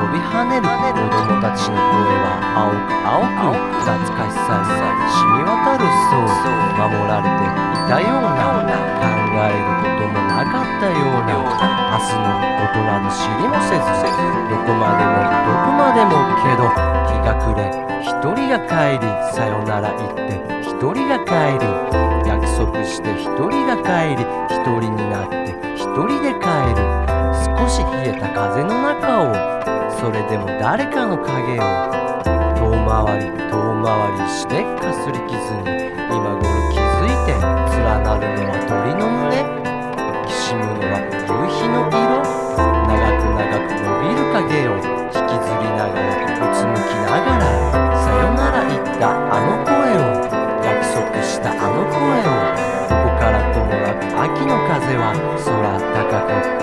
飛び跳ねる子供たちの声は青く青く懐かしさに染み渡るそう守られていたような考えることもなかったような明日のことなど知りもせずどこまでもどこまでもけど日が暮れ一人が帰りさよなら言って一人が帰り約束して一人が帰り一人になって一人で帰る少し冷えた風の中をそれでも誰かの影を遠回り遠回りしてかすり傷に今頃気づいて連なるのは鳥の胸きしむのは夕日の色。長く長く伸びる影を引きずりながらうつむきながら。さよなら言ったあの声を。約束したあの声を。ここからともなく秋の風は空高く